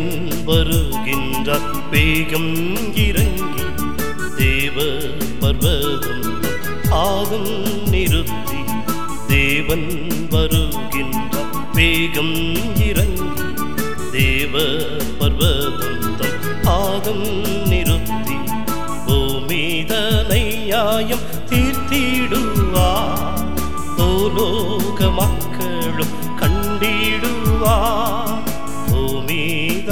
தேவன் வருகின்றார் வேகம் இறங்கி தேவ பர்வதம் ஆதம் நிறுத்தி தேவன் வருகின்றார் வேகம் இறங்கி தேவ பர்வதம் ஆதம் நிறுத்தி பூமிதனை நியாயம் தீர்த்திடுவார் பூலோக மக்களும் கண்டிடுவார்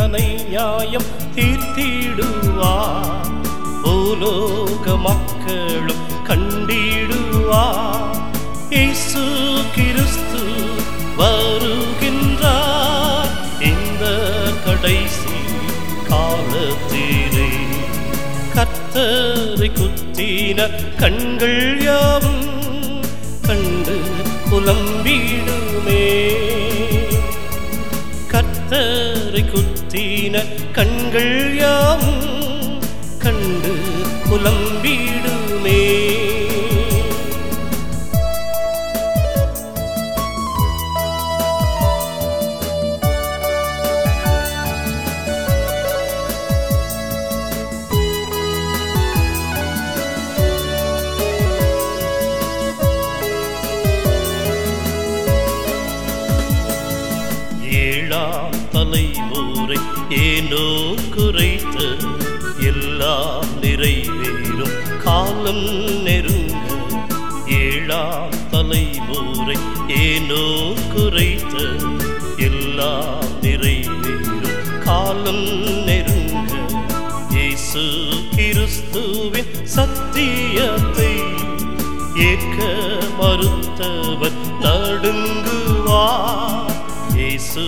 பூமிதனை நியாயம் தீர்த்திடுவார் பூலோக மக்களும் கண்டிடுவார் இயேசு கிறிஸ்து வருகின்றார். இந்த கடைசி காலத்திலே கத்தரை குத்தின கண்கள் யாவும் கண்டு புலம்பிடுமே. கத்தரை குத்தின கண்கள் யாவும் கண்டு புலம் ஏனோ குறைத்த எல்லாம் நிறைவேறும். காலம் நெருங்க ஏழாம் தலைமுறை ஏனோ குறைத்த எல்லாம் நிறைவேறும். காலம் நெருங்க இயேசு கிறிஸ்துவின் சத்தியத்தை ஏற்க மறுத்தவர் நடுங்குவார். இயேசு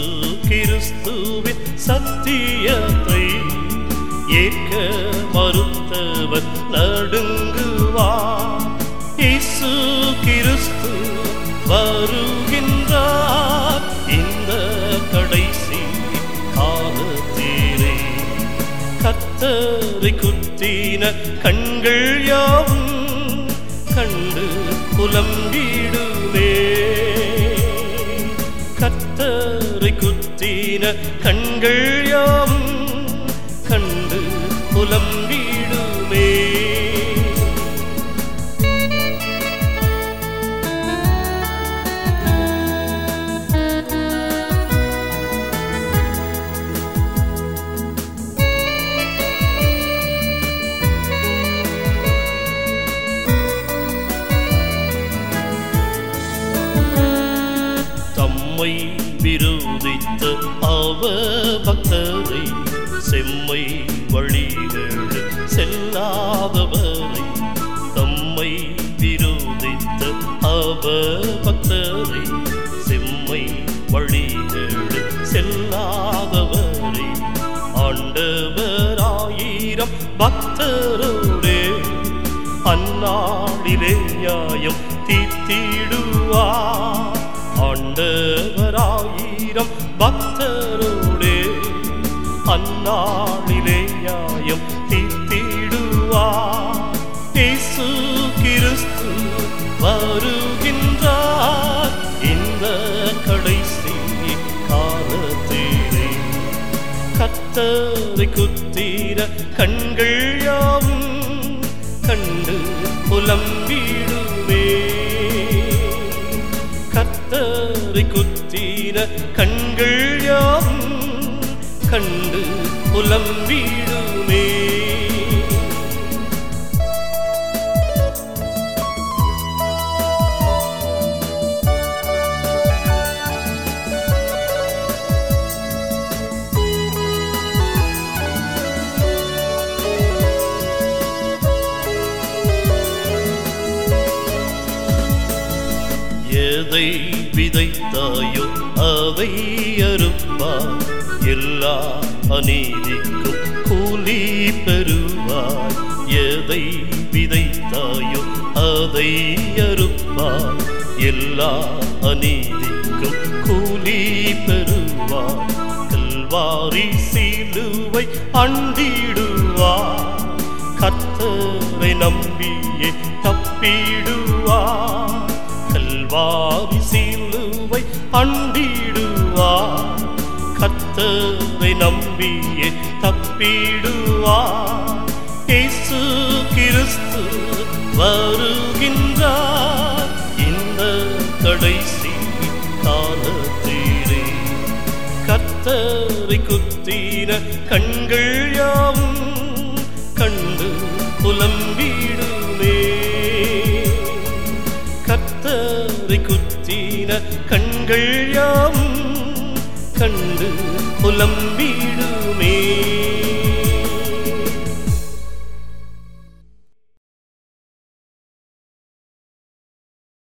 கிறிஸ்துவின் சத்தியத்தை ஏற்க மறுத்தவன் நடுங்குவார் இசு கிறிஸ்து வருகின்றார். இந்த கடைசி காலத்திலே கத்தரை குத்தின கண்கள் யாவும் கண்டு புலம்பிடுமே கத்தரை குத்தின கண்கள் யாவும் கண்டு புலம்பிடுமே செம்மை வழிகள் செல்லாதவரை தம்மை விரோதித்த அவ பக்தரை செம்மை வழிகள் செல்லாதவரை ஆண்டவராயிரம் பக்தரோடே அந்நாளிலே நியாயம் தீர்த்திடுவார் இயேசு கிறிஸ்து வருகின்றார். இந்த கடைசி காலத்திலே கத்தரை குத்தீர கண்கள் யாவும் கண்டு புலம்பிடுமே. கத்தரை குத்தீர கண்கள் யாவும் கண்டு புலம்பிடுமே. எதை விதைத்தாயோ அவை அறுப்பார் எல்லா அநீதிக்கும் கூலி பெறுவார். எதை விதைத்தாயோ அதை அறுப்பார். எல்லா அநீதிக்கும் கூலி பெறுவார். கல்வாரி சீலுவை அண்டிடுவார். கத்தரை நம்பியே தப்பிடுவார். கல்வாரி சிலுவை அண்டிடுவார் கர்த்த நம்பியே தப்பிடுவார் இயேசு கிறிஸ்து வருகின்றார். இந்த கடைசி காலத்திலே கத்தரை குத்தின கண்கள் யாவும் கண்டு புலம்பிடுமே குத்தின கண்கள் யாம் கண்டு புலம்பிடுமே